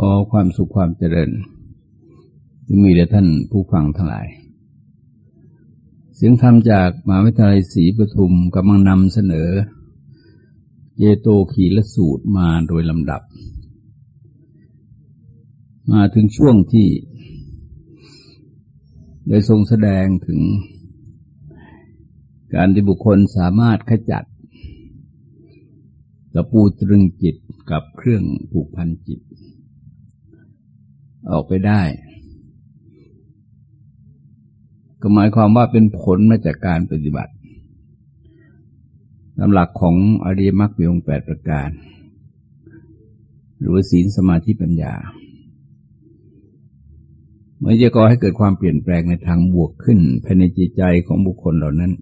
ขอความสุขความเจริญจะมีแด่ท่านผู้ฟังทั้งหลาย เสียงธรรมจากมหาวิทยาลัยศรีปทุมกำลังนำเสนอ เยโตขีละสูตรมาโดยลำดับ มาถึงช่วงที่ได้ทรงแสดงถึง การที่บุคคลสามารถขจัดตะปูตรึงจิตกับเครื่องผูกพันจิต ออกไปได้ ก็หมายความว่าเป็นผลมาจากการปฏิบัติตามหลักของอริยมรรคมีองค์แปดประการ หรือศีลสมาธิปัญญาเมื่อจะก่อให้เกิดความเปลี่ยนแปลงในทางบวกขึ้นภายในจิตใจของบุคคลเหล่านั้น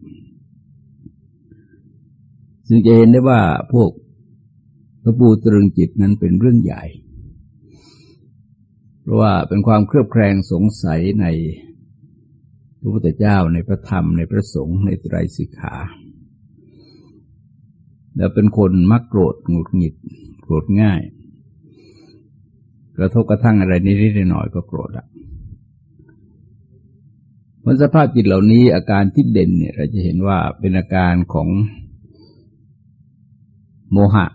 ซึ่งจะเห็นได้ว่าพวกพระปูตรึงจิตนั้นเป็นเรื่องใหญ่ เพราะว่าเป็นความเครือบแคลงสงสัยในพระพุทธเจ้าในพระธรรมในพระสงฆ์ในไตรสิกขา แล้วเป็นคนมักโกรธหงุดหงิดโกรธง่าย กระทบกระทั่งอะไรนิดๆหน่อยก็โกรธอะมันสภาพจิตเหล่านี้อาการที่เด่นเนี่ย เราจะเห็นว่าเป็นอาการของโมหะ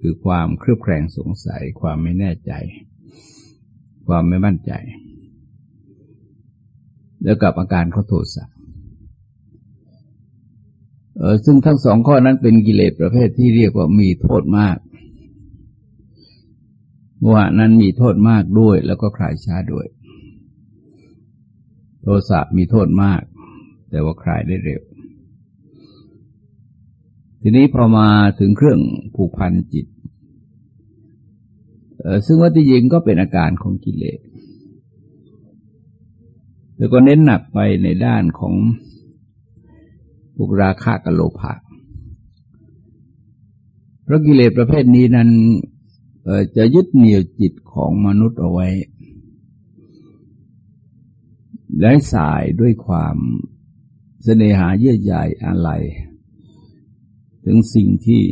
คือความเครือบแคลงสงสัยความไม่แน่ใจ ความไม่มั่นใจ แล้วกับอาการเขาโทสะเออซึ่งทั้งสองข้อนั้นเป็นกิเลสประเภทที่เรียกว่ามีโทษมากว่านั้นมีโทษมากด้วยแล้วก็คลายช้าด้วย โทสะมีโทษมาก แต่ว่าคลายได้เร็ว ทีนี้พอมาถึงเครื่องผูกพันจิต ซึ่งว่าที่จริงก็เป็นอาการของกิเลสแต่ก็เน้นหนักไปในด้านของปุกราคะกับโลภะเพราะกิเลสประเภทนี้นั้นจะยึดเหนี่ยวจิตของมนุษย์เอาไว้ และสายด้วยความเสน่หาเยื่อใยอะไร ถึงสิ่งที่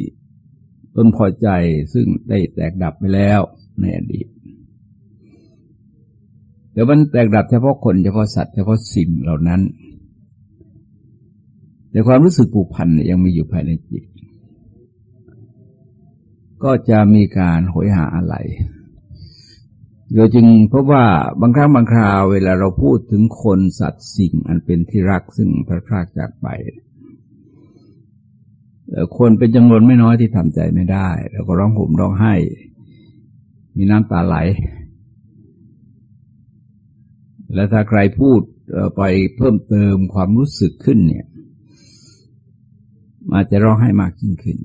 ตนพอใจซึ่งได้แตกดับไปแล้ว ในอดีตแต่มันแตกดับเฉพาะคนเฉพาะสัตว์เฉพาะสิ่งเหล่านั้น แต่ความรู้สึกผูกพันยังมีอยู่ภายในจิต ก็จะมีการหอยหาอะไรเราจึงพบว่าบางครั้งบางคราวเวลาเราพูดถึงคนสัตว์สิ่งอันเป็นที่รักซึ่งพระพรากจากไปคนเป็นจำนวนไม่น้อยที่ทำใจไม่ได้ แล้วก็ร้องห่มร้องไห้ มีน้ำตาไหล และถ้าใครพูดไปเพิ่มเติมความรู้สึกขึ้นเนี่ยอาจจะร้องไห้มากยิ่งขึ้น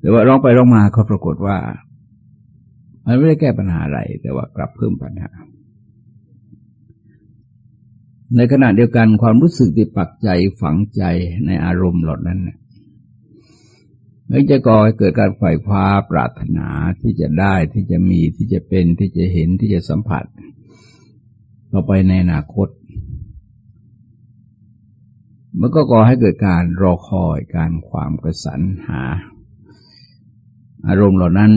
แต่ว่าร้องไปร้องมาเขาปรากฏว่า มันไม่ได้แก้ปัญหาอะไร แต่ว่ากลับเพิ่มปัญหา ในขณะเดียวกันความรู้สึกที่ปักใจฝังใจในอารมณ์เหล่านั้นไม่จะก่อให้เกิดการฝ่ายคว้าปรารถนาที่จะได้ที่จะมีที่จะเป็นที่จะเห็นที่จะสัมผัสต่อไปในอนาคต มันก็ก่อให้เกิดการรอคอยการความกระสันหา อารมณ์เหล่านั้น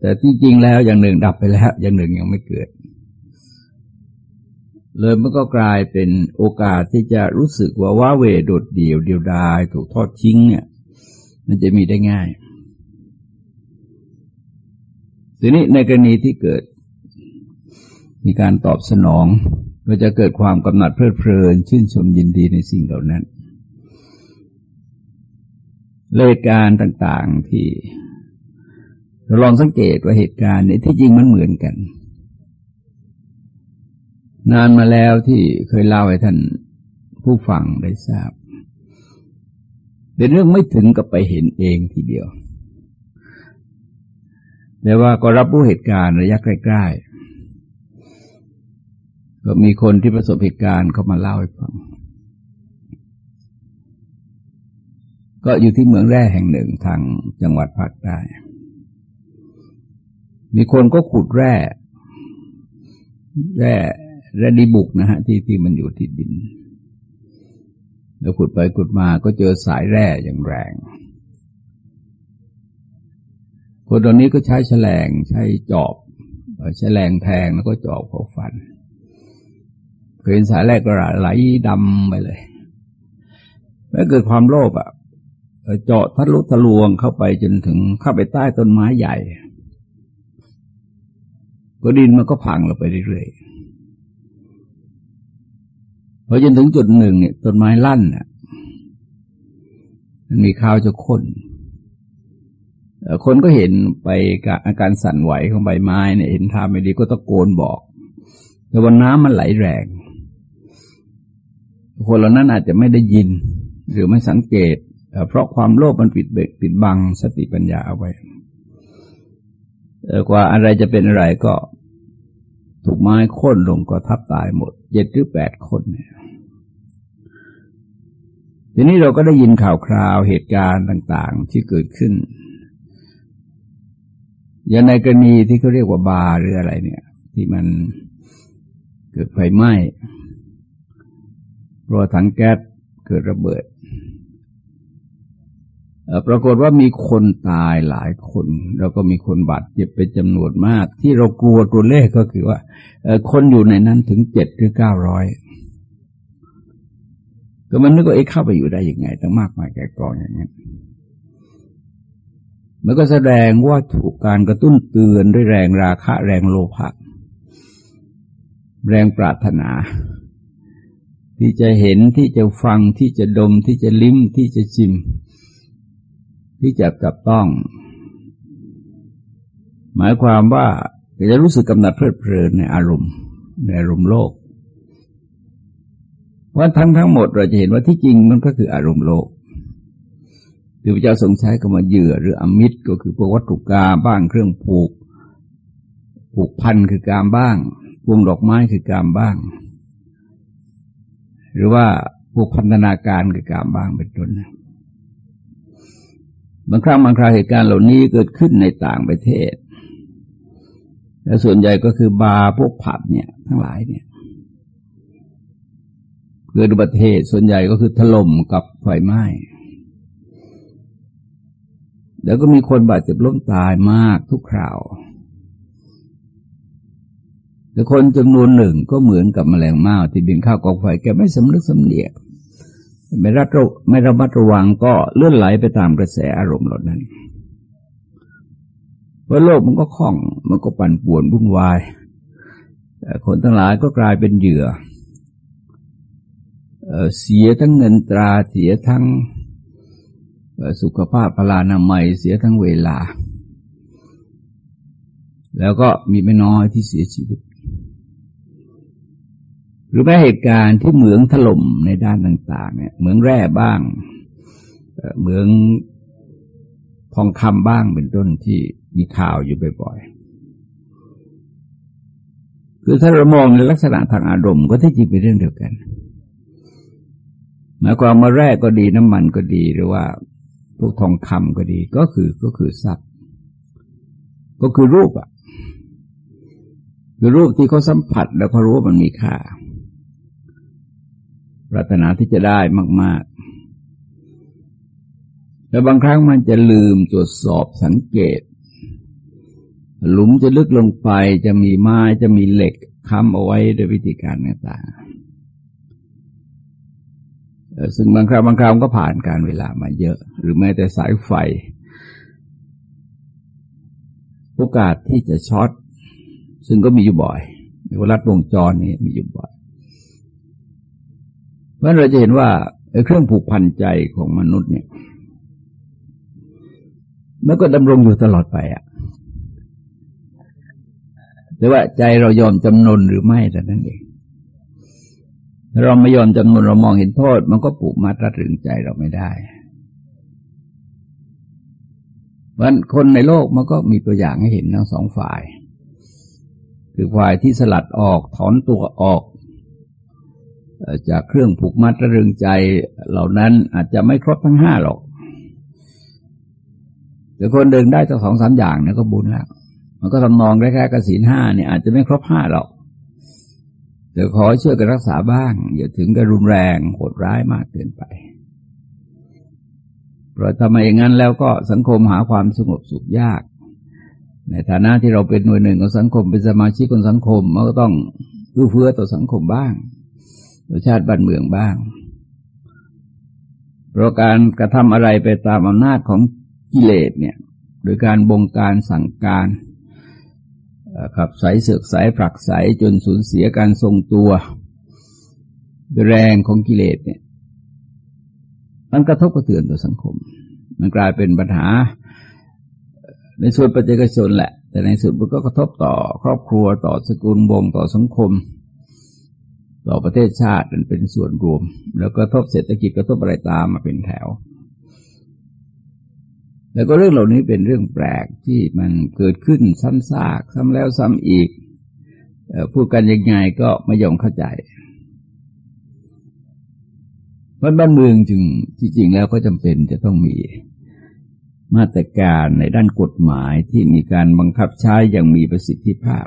แต่ที่จริงแล้วอย่างหนึ่งดับไปแล้ว อย่างหนึ่งยังไม่เกิด เลยมันก็กลายเป็นโอกาสที่จะรู้สึกว่าว้าเวโดดเดี่ยวเดียวดาย ถูกทอดทิ้งเนี่ย มันจะมีได้ง่ายทีนี้ในกรณีที่เกิด มีการตอบสนองก็จะเกิดความกำหนัดเพลิดเพลิน ชื่นชมยินดีในสิ่งเหล่านั้นเหตุการต่างๆที่เราลองสังเกตว่าเหตุการณ์นี้ที่จริงมันเหมือนกัน นานมาแล้วที่เคยเล่าให้ท่านผู้ฟังได้ทราบ เป็นเรื่องไม่ถึงกับไปเห็นเองทีเดียว แต่ว่าก็รับรู้เหตุการณ์ระยะใกล้ๆ ก็มีคนที่ประสบเหตุการณ์เขามาเล่าให้ฟัง ก็อยู่ที่เมืองแร่แห่งหนึ่งทางจังหวัดภาคใต้ มีคนก็ขุดแร่ แร่และดีบุกนะฮะที่ที่มันอยู่ที่ดิน แล้วขุดไปขุดมาก็เจอสายแร่อย่างแรง คนตอนนี้ก็ใช้แฉลงใช้จอบแฉลงแทงแล้วก็จอบเขาฟันเคยเห็นสายแรกก็ไหลดำไปเลยแล้วเกิดความโลภอะเจาะทะลุทะลวงเข้าไปจนถึงเข้าไปใต้ต้นไม้ใหญ่ ก็ดินมันก็พังลงไปเรื่อยๆ พอจนถึงจุดหนึ่งเนี่ยต้นไม้ลั่นอะ มันมีข้าวจะข้นคนก็เห็นไปอาการสั่นไหวของใบไม้เนี่ยเห็นท่าไม่ดีก็ตะโกนบอก แต่วันน้ำมันไหลแรง คนเหล่านั้นอาจจะไม่ได้ยิน หรือไม่สังเกต เพราะความโลภมันปิดเบกปิดบังสติปัญญาเอาไว้กว่าอะไรจะเป็นอะไรก็ ถูกไม้ค้นลงก็ทับตายหมดเจ็ดหรือแปดคนเนี่ยทีนี้เราก็ได้ยินข่าวคราวเหตุการณ์ต่าง ๆ ที่เกิดขึ้น อย่างในกรณีที่เขาเรียกว่าบาหรืออะไรเนี่ย ที่มันเกิดไฟไหม้เพราะถังแก๊สเกิดระเบิด ปรากฏว่ามีคนตายหลายคน แล้วก็มีคนบาดเจ็บเป็นจำนวนมาก ที่เรากลัวตัวเลขก็คือว่าคนอยู่ในนั้นถึงเจ็ดหรือเก้าร้อยก็มันนึกว่าเอ๊ะเข้าไปอยู่ได้ยังไงตั้งมากมายแก่กองอย่างนี้มันก็แสดงว่าถูกการกระตุ้นเตือนด้วยแรงราคะ แรงโลภะแรงปรารถนา ที่จะเห็นที่จะฟังที่จะดมที่จะลิ้มที่จะชิม ที่จะจับต้อง หมายความว่าจะรู้สึกกำหนัดเพลิดเพลินในอารมณ์ ในอารมณ์โลกว่าทั้งทั้งหมดเราจะเห็นว่าที่จริงมันก็คืออารมณ์โลกรือพระเจ้าทรงใช้คำว่าเหยื่อหรืออมิตรก็คือพวกวัตถุกาบ้างเครื่องผูก ผูกพันคือกามบ้างพวงดอกไม้คือกามบ้าง หรือว่าพวกพันธนาการคือกามบ้างเป็นต้น บางครั้งบางคราเหตุการณ์เหล่านี้เกิดขึ้นในต่างประเทศ และส่วนใหญ่ก็คือบาร์พวกผับเนี่ย ทั้งหลายเนี่ยเกิดอุบัติเหตุส่วนใหญ่ก็คือถล่มกับไฟไหม้แล้วก็มีคนบาดเจ็บล้มตายมากทุกคราว แต่คนจำนวนหนึ่งก็เหมือนกับแมลงเม่าที่บินเข้ากองไฟแกไม่สำนึกสำเนียก ไม่รัดไม่ระมัดระวังก็เลื่อนไหลไปตามกระแสอารมณ์เหล่านั้นเพราะโลกมันก็คล่องมันก็ปั่นป่วนวุ่นวายคนทั้งหลายก็กลายเป็นเหยื่อเสียทั้งเงินตราเสียทั้งสุขภาพพลานามัยเสียทั้งเวลา แล้วก็มีไม่น้อยที่เสียชีวิต หรือแม้เหตุการณ์ที่เหมืองถล่มในด้านต่าง ๆ เนี่ยเหมืองแร่บ้างเหมืองทองคำบ้างเป็นต้นที่มีข่าวอยู่บ่อยๆคือถ้าเรามองในลักษณะทางอารมณ์ก็ที่จริงเป็นเรื่องเดียวกันหมายความมาแร่ก็ดีน้ำมันก็ดีหรือว่าพวกทองคำก็ดีก็คือก็คือทรัพย์ ก็คือรูปอะคือรูปที่เขาสัมผัสแล้วเขารู้ว่ามันมีค่า ปรารถนาที่จะได้มาก ๆแต่บางครั้งมันจะลืมตรวจสอบสังเกต หลุมจะลึกลงไปจะมีไม้จะมีเหล็กค้ำเอาไว้ด้วยวิธีการต่างๆซึ่งบางคราวบางคราวก็ผ่านการเวลามาเยอะ หรือแม้แต่สายไฟ โอกาสที่จะช็อตซึ่งก็มีอยู่บ่อยในวรัดวงจรนี่มีอยู่บ่อย ราะเราจะเห็นว่าเครื่องผูกพันใจของมนุษย์เนี่ยมันก็ดำรงอยู่ตลอดไปอะ่ะ แต่ว่าใจเรายอมจำนนหรือไม่แต่นั้นเองเราไม่ยอมจำนนเรามองเห็นโทษ มันก็ปลูกมัดรัดรึงใจเราไม่ได้วันคนในโลกมันก็มีตัวอย่างให้เห็นทั้งสองฝ่าย คือฝ่ายที่สลัดออกถอนตัวออก จากเครื่องผูกมัดระรึงใจเหล่านั้นอาจจะไม่ครบทั้งห้าหรอก แต่คนเดินได้ตั้งสองสามอย่างเนี่ยก็บุญแล้ว มันก็ทำนองแค่กระสีห้าเนี่ยอาจจะไม่ครบห้าหรอกแต่ขอช่วยกันรักษาบ้าง อย่าถึงกับรุนแรงโหดร้ายมากเกินไป เพราะทำไมอย่างนั้นแล้วก็สังคมหาความสงบสุขยาก ในฐานะที่เราเป็นหน่วยหนึ่งของสังคมเป็นสมาชิกของสังคมมันก็ต้องเอื้อเฟื้อต่อสังคมบ้าง ต่อชาติบ้านเมืองบ้าง เพราะการกระทำอะไรไปตามอำนาจของกิเลสเนี่ย โดยการบงการสั่งการขับสายเสือกสายผลักสายจนสูญเสียการทรงตัวแรงของกิเลสเนี่ย มันกระทบกระเทือนต่อสังคม มันกลายเป็นปัญหา ในส่วนปัจเจกชนแหละ แต่ในสุดมันก็กระทบต่อครอบครัวต่อสกุลวงต่อสังคม ต่อประเทศชาติมันเป็นส่วนรวม แล้วก็กระทบเศรษฐกิจกระทบอะไรตามมาเป็นแถว แล้วก็เรื่องเหล่านี้เป็นเรื่องแปลกที่มันเกิดขึ้นซ้ำซากซ้ำแล้วซ้ำอีกพูดกันยังไงก็ไม่ยอมเข้าใจราะบ้านเมืองจึงจริงๆแล้วก็จำเป็นจะต้องมีมาตรการในด้านกฎหมายที่มีการบังคับใช้อย่างมีประสิทธิภาพ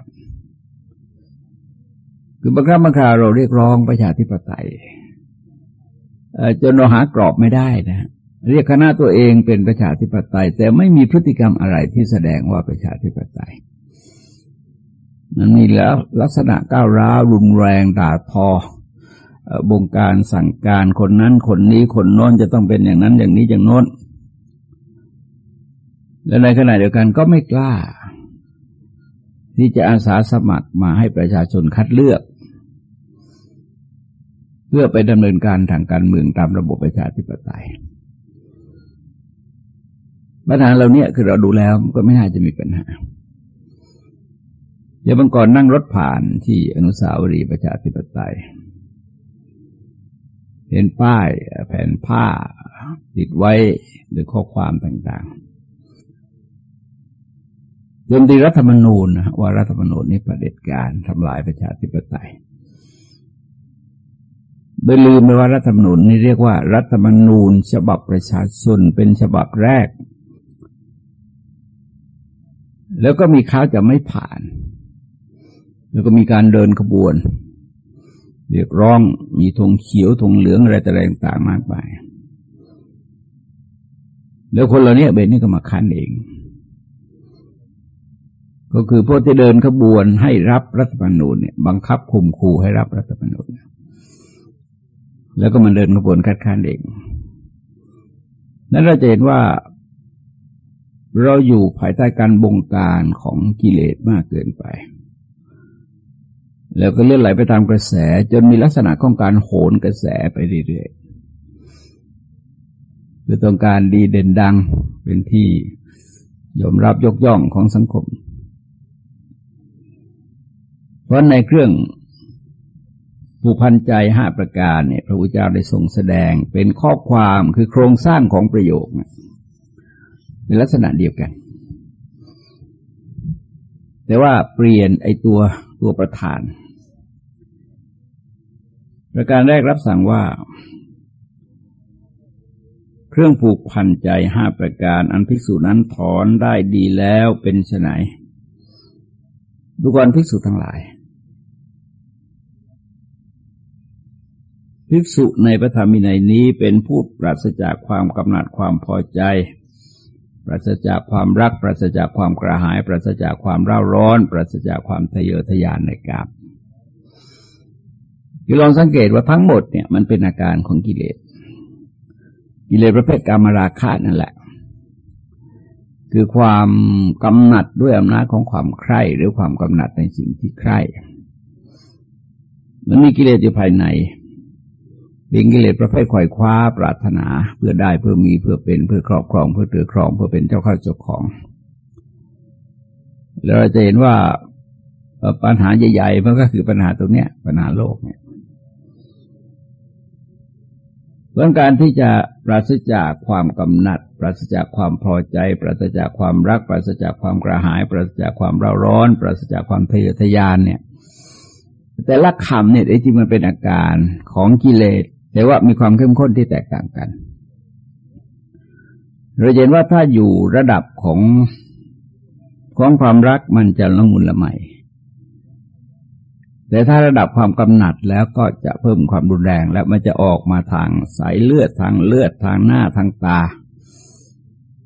คือบางครั้งบางคราวเราเรียกร้องประชาธิปไตยจนเราหากรอบไม่ได้นะ เรียกคณะตัวเองเป็นประชาธิปไตย แต่ไม่มีพฤติกรรมอะไรที่แสดงว่าประชาธิปไตย มันมีแล้วลักษณะก้าวร้าวรุนแรงด่าทอบงการสั่งการคนนั้นคนนี้คนโน้นจะต้องเป็นอย่างนั้นอย่างนี้อย่างโน้น และในขณะเดียวกันก็ไม่กล้า ที่จะอาสาสมัครมาให้ประชาชนคัดเลือก เพื่อไปดำเนินการทางการเมืองตามระบบประชาธิปไตยปัญหาเราเนี่ยคือเราดูแล้วก็ไม่น่าจะมีปัญหาเดี๋ยวบางก่อนนั่งรถผ่านที่อนุสาวรีย์ประชาธิปไตย เห็นป้ายแผ่นผ้าติดไว้ด้วยข้อความต่างๆโยมตีรัฐธรรมนูญว่ารัฐธรรมนูญนี้ประเด็จการทำลายประชาธิปไตย โดยลืมไปว่ารัฐธรรมนูญนี่เรียกว่า รัฐธรรมนูญ ฉบับประชาชนเป็นฉบับแรก แล้วก็มีข้าวจะไม่ผ่าน แล้วก็มีการเดินขบวน เรียกร้องมีธงเขียวธงเหลืองอะไรต่างๆมากมายแล้วคนเราเนี่ยเบนนี่ก็มาคันเอง ก็คือพวกที่เดินขบวนให้รับรัฐธรรมนูญเนี่ยบังคับข่มขู่ให้รับรัฐธรรมนูญ แล้วก็มันเดินขบวนคัดค้านเองนั้นเราจะเห็นว่า เราอยู่ภายใต้การบงการของกิเลสมากเกินไป แล้วก็เลื่อนไหลไปตามกระแส จนมีลักษณะของการโหนกระแสไปเรื่อยๆคือต้องการดีเด่นดังเป็นที่ยอมรับยกย่องของสังคม เพราะในเครื่อง ผูกพันใจห้าประการเนี่ยพระพุทธเจ้าได้ทรงแสดงเป็นข้อความคือโครงสร้างของประโยคเป็นลักษณะเดียวกัน แต่ว่าเปลี่ยนไอตัวตัวประธาน ประการแรกรับสั่งว่า เครื่องผูกพันใจห้าประการอันภิกษุนั้นถอนได้ดีแล้วเป็นไนดูกรภิกษุทั้งหลาย ภิกษุในพระธรรมินัยนี้เป็นผู้ปราศจากความกำหนัดความพอใจ ปราศจากความรัก ปราศจากความกระหาย ปราศจากความร่าร้อน ปราศจากความทะเยอทะยานในกาบคือลองสังเกตว่าทั้งหมดเนี่ยมันเป็นอาการของกิเลส กิเลสประเภทกรรมราคะนั่นแหละ คือความกำหนัดด้วยอำนาจของความใคร่หรือความกำหนัดในสิ่งที่ใคร่มันมีกิเลสอยู่ภายใน เป็นกิเลสประเภทขวายคว้าปรารถนาเพื่อได้เพื่อมีเพื่อเป็นเพื่อครอบครอง เพื่อถือครองเพื่อเป็นเจ้าข้าเจ้าของ แล้วเราจะเห็นว่าปัญหาใหญ่ๆมันก็คือปัญหาตรงเนี้ย ปัญหาโลกเนี่ยเรื่องการที่จะปราศจากความกำหนัด ปราศจากความพอใจ ปราศจากความรัก ปราศจากความกระหาย ปราศจากความเร่าร้อน ปราศจากความทะเยอทะยานเนี่ย แต่ละคำเนี่ยจริงมันเป็นอาการของกิเลส แต่ว่ามีความเข้มข้นที่แตกต่างกันเราเห็นว่าถ้าอยู่ระดับของของความรักมันจะละมุนละไมแต่ถ้าระดับความกำหนัดแล้วก็จะเพิ่มความรุนแรงแล้วมันจะออกมาทางสายเลือดทางเลือดทางหน้าทางตา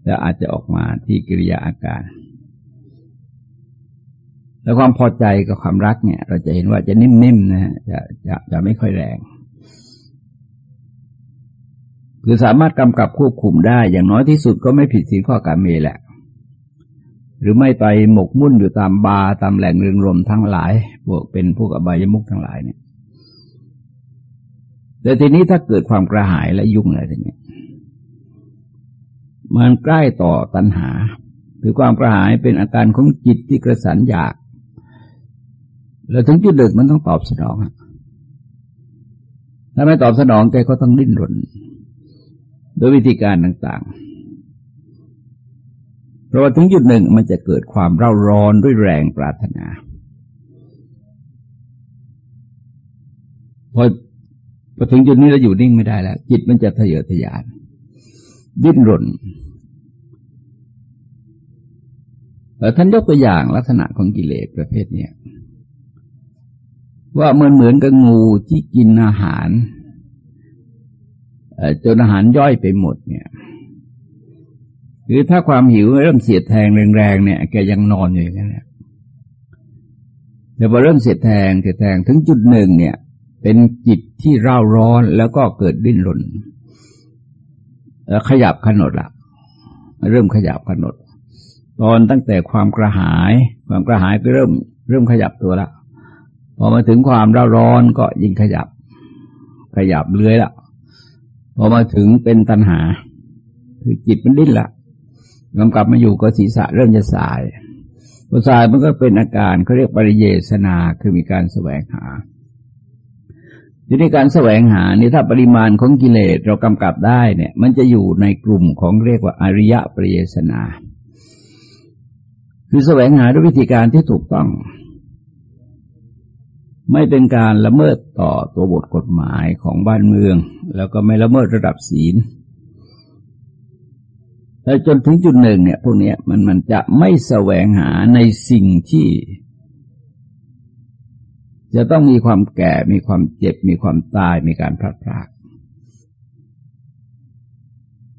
แล้วอาจจะออกมาที่กิริยาอาการ แล้วความพอใจกับความรักเนี่ย เราจะเห็นว่าจะนิ่มๆนะฮะจะจะจะไม่ค่อยแรง คือสามารถกำกับควบคุมได้ อย่างน้อยที่สุดก็ไม่ผิดศีลข้อการเมแหละ หรือไม่ไปหมกมุ่นอยู่ตามบาร์ตามแหล่งเรืองรมทั้งหลายพวกเป็นพวกอบายมุกทั้งหลายเนี่ยแต่ทีนี้ถ้าเกิดความกระหายและยุ่งอะไรทีนี้มันใกล้ต่อตัณหา คือความกระหายเป็นอาการของจิตที่กระสันอยาก แล้วถึงจุดเดึกมันต้องตอบสนองถ้าไม่ตอบสนองแกก็ต้องดิ้นรน โดยวิธีการต่างๆ เพราะว่าถึงจุดหนึ่งมันจะเกิดความเร่าร้อนด้วยแรงปรารถนา พอพอถึงจุดนี้เราอยู่นิ่งไม่ได้แล้ว จิตมันจะทะเยอทะยาน ดิ้นรนท่านยกตัวอย่างลักษณะของกิเลสประเภทนี้ว่ามันเหมือนกับงูที่กินอาหาร จนอาหารย่อยไปหมดเนี่ยคือถ้าความหิวเริ่มเสียดแทงแรงๆเนี่ยแกยังนอนอยู่อย่างนั้นแหละแต่พอเริ่มเสียดแทงเสียดแทงถึงจุดหนึ่งเนี่ย เป็นจิตที่เร่าร้อนแล้วก็เกิดดิ้นรนขยับขนดละเริ่มขยับขนด ตอนตั้งแต่ความกระหาย ความกระหายก็เริ่ม เริ่มขยับตัวละพอมาถึงความร้าร้อนก็ยิ่งขยับ ขยับเลื้อยละ อมาถึงเป็นตัณหา คือจิตมันดิ้นละกำกับมาอยู่ก็ศีรษะเริ่มจะสายพอสายมันก็เป็นอาการเขาเรียกปริเยสนาคือมีการแสวงหาทีนี้การแสวงหานี่ถ้าปริมาณของกิเลสเรากำกับได้เนี่ย มันจะอยู่ในกลุ่มของเรียกว่าอริยปริเยสนา คือแสวงหาด้วยวิธีการที่ถูกต้อง ไม่เป็นการละเมิดต่อตัวบทกฎหมายของบ้านเมือง แล้วก็ไม่ละเมิดระดับศีลแต่จนถึงจุดหนึ่งเนี่ยพวกนี้มันมันจะไม่แสวงหาในสิ่งที่ จะต้องมีความแก่มีความเจ็บ มีความตายมีการพลาดพลาด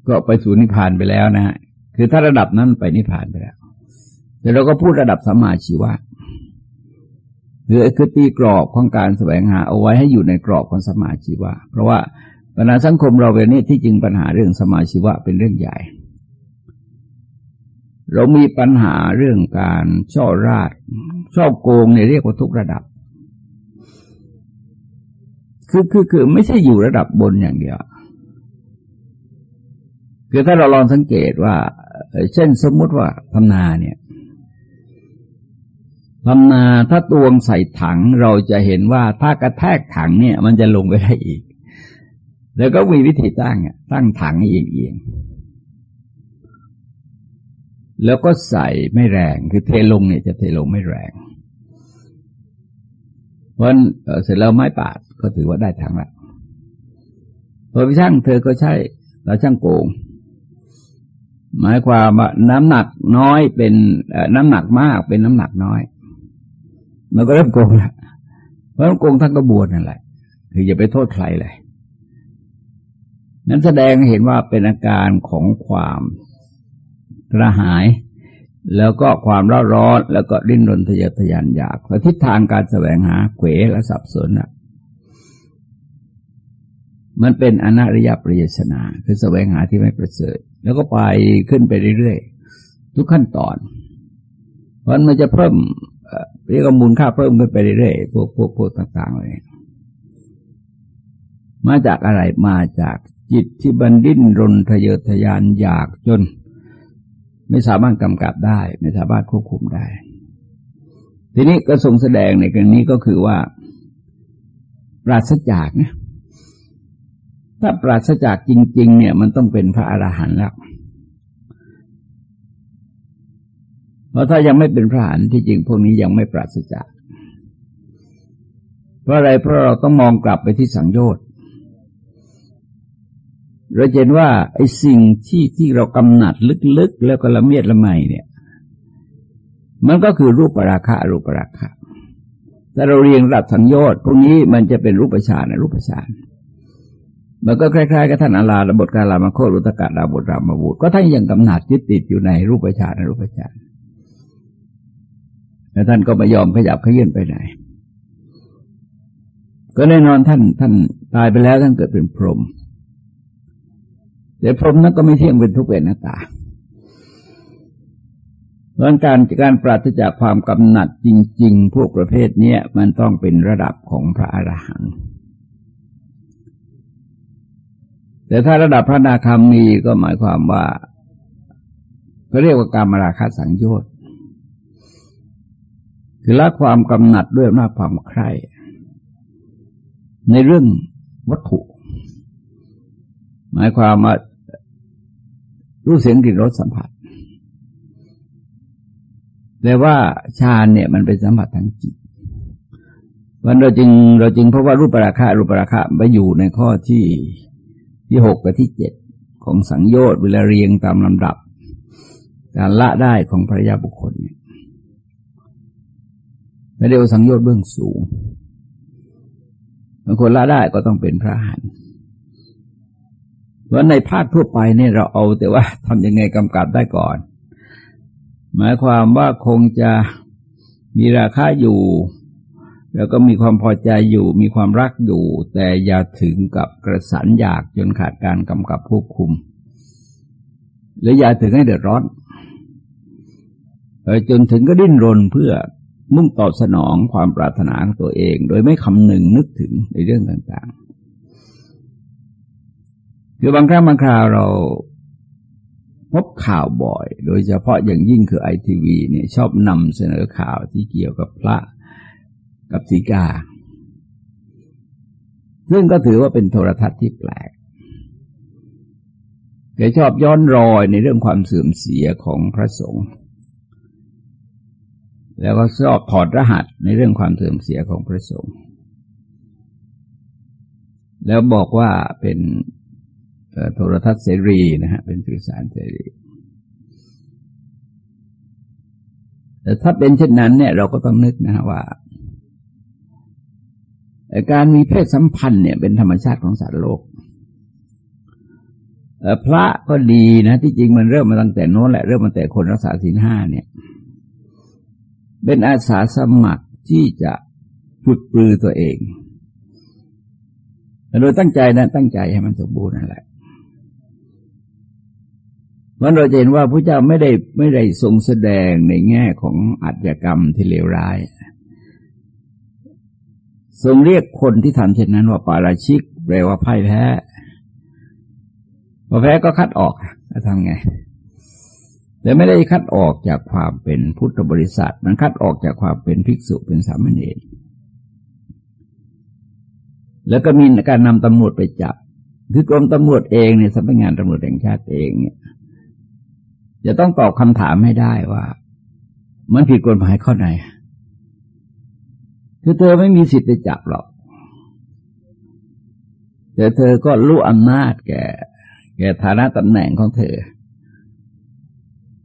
ก็ไปสู่นิพพานไปแล้วนะฮะคือถ้าระดับนั้นไปนิพพานไปแล้วแต่เราก็พูดระดับสัมมาชีวะ คือคือตีกรอบของการแสวงหาเอาไว้ให้อยู่ในกรอบของสมาชีวะ เพราะว่าปัญหาสังคมเราเป็นนี้ที่จริงปัญหาเรื่องสมาชีวะเป็นเรื่องใหญ่ เรามีปัญหาเรื่องการช่อราดช่อโกงเนี่ยเรียกว่าทุกระดับ คือคือคือไม่ใช่อยู่ระดับบนอย่างเดียว คือถ้าเราลองสังเกตว่า เช่นสมมุติว่าทำนาเนี่ย ทำนาถ้าตวงใส่ถังเราจะเห็นว่าถ้ากระแทกถังเนี่ย มันจะลงไปได้อีก แล้วก็มีวิธีตั้งตั้งถังเอียงๆแล้วก็ใส่ไม่แรงคือเทลงเนี่ยจะเทลงไม่แรงเพราะเสร็จแล้วไม้ปาดก็ถือว่าได้ถังละพอไปช่างเธอก็ใช่เราช่างโกง หมายความว่าน้ำหนักน้อยเป็นน้ำหนักมากเป็นน้ำหนักน้อย มันก็เริ่มโกงละเพราะโกงทั้งกระบวนนั่นแหละ คืออย่าไปโทษใครเลยนั้นแสดงเห็นว่าเป็นอาการของความกระหาย แล้วก็ความร้อนร้อน แล้วก็ดิ้นรนทะเยอทะยานอยากและทิศทางการแสวงหาเขวและสับสนอะ มันเป็นอนาริยปริยสนา คือแสวงหาที่ไม่ประเสริฐ แล้วก็ไปขึ้นไปเรื่อยๆ ทุกขั้นตอน เพราะมันจะเพิ่ม เรียกว่ามูลค่าเพิ่มขึ้นไปเรื่อยๆพวกพวกพวกต่างๆเลยมาจากอะไรมาจากจิตที่บันดิ้นรนทะเยอทะยานอยากจน ไม่สามารถกำกับได้ ไม่สามารถควบคุมได้ ทีนี้ก็ทรงแสดงในกรณีก็คือว่า ปราศจากเนี่ยถ้าปราศจากจริง ๆ เนี่ย มันต้องเป็นพระอรหันต์แล้ว เพราะถ้ายังไม่เป็นพระหันที่จริงพวกนี้ยังไม่ปราศจาก เพราะอะไรเพราะเราต้องมองกลับไปที่สังโยชน์เราเห็นว่าไอ้สิ่งที่ที่เรากำหนัดลึกๆ แล้วก็ละเมียดละไมเนี่ย มันก็คือรูปราคะรูปราคะถ้าเราเรียงระดับสังโยชน์พวกนี้มันจะเป็นรูปฌานรูปฌานมันก็คล้ายๆกับท่านอาลาระบทกาลามาโครุตกะดาบทรามาบุตรก็ท่านยังกำหนัดยึดติดอยู่ในรูปฌานรูปฌาน แต่ท่านก็ไม่ยอมขยับขยื่นไปไหน ก็แน่นอนท่าน ท่านตายไปแล้วท่านเกิดเป็นพรหมแต่พรหมนั้นก็ไม่เที่ยงเป็นทุกข์เป็นหน้าตาเพราะการการปราศจากความกำหนัดจริง ๆ พวกประเภทนี้มันต้องเป็นระดับของพระอรหันต์แต่ถ้าระดับพระนาคามีก็หมายความว่าเขาเรียกว่าการมราคะสังโยชน์ คือละความกำหนัดด้วยอำนาจความใคร่ในเรื่องวัตถุ หมายความว่ารู้เสียงกลิ่นรสสัมผัสแต่ว่าฌานเนี่ยมันเป็นสัมผัสทางจิตวันเราจึงเราจึงเพราะว่ารูปราคารูปราคาไปอยู่ในข้อที่ที่หกกับที่เจ็ดของสังโยชน์เวลาเรียงตามลำดับ การละได้ของพระยาบุคคลเนี่ย ไม่ได้ว่าสังโยชน์เบื้องสูงบางคนละได้ก็ต้องเป็นพระหันเพราะในภาคทั่วไปเนี่ยเราเอาแต่ว่าทำยังไงกำกับได้ก่อน หมายความว่าคงจะมีราคาอยู่ แล้วก็มีความพอใจอยู่ มีความรักอยู่ แต่อย่าถึงกับกระสันอยากจนขาดการกำกับควบคุม และอย่าถึงให้เดือดร้อนจนถึงก็ดิ้นรนเพื่อ มุ่งตอบสนองความปรารถนาของตัวเอง โดยไม่คำนึงนึกถึงในเรื่องต่างๆ คือบางครั้งบางคราวเราพบข่าวบ่อย โดยเฉพาะอย่างยิ่งคือไอทีวีเนี่ยชอบนำเสนอข่าวที่เกี่ยวกับพระกับสีกา ซึ่งก็ถือว่าเป็นโทรทัศน์ที่แปลกแกชอบย้อนรอยในเรื่องความเสื่อมเสียของพระสงฆ์ แล้วก็ชอบถอดรหัสในเรื่องความเสื่อมเสียของพระสงฆ์แล้วบอกว่าเป็นโทรทัศน์เสรีนะฮะเป็นสื่อสารเสรี แต่ถ้าเป็นเช่นนั้นเนี่ยเราก็ต้องนึกนะฮะว่าการมีเพศสัมพันธ์เนี่ยเป็นธรรมชาติของสัตว์โลกพระก็ดีนะที่จริงมันเริ่มมาตั้งแต่โน้นแหละเริ่มมาแต่คนรักษาศีลห้าเนี่ย เป็นอาสาสมัครที่จะฝึกปลือตัวเอง โดยตั้งใจนะตั้งใจให้มันสมบูรณ์นั่นแหละมันเราจะเห็นว่าพระเจ้าไม่ได้ไม่ได้ทรงแสดงในแง่ของอัจกรรมที่เลวร้าย ทรงเรียกคนที่ทำเช่นนั้นว่าปาราชิกแปลว่าพ่ายแพ้พอแพ้ก็คัดออกจะทำไง แต่ไม่ได้คัดออกจากความเป็นพุทธบริษัท มันคัดออกจากความเป็นภิกษุเป็นสามเณรแล้วก็มีการนำตำรวจไปจับ คือกรมตำรวจเองเนี่ยสำนักงานตำรวจแห่งชาติเองเนี่ยจะต้องตอบคำถามให้ได้ว่า มันผิดกฎหมายข้อไหน คือเธอไม่มีสิทธิ์ไปจับหรอก แต่เธอก็รู้อำนาจแก่ แก่ฐานะตำแหน่งของเธอ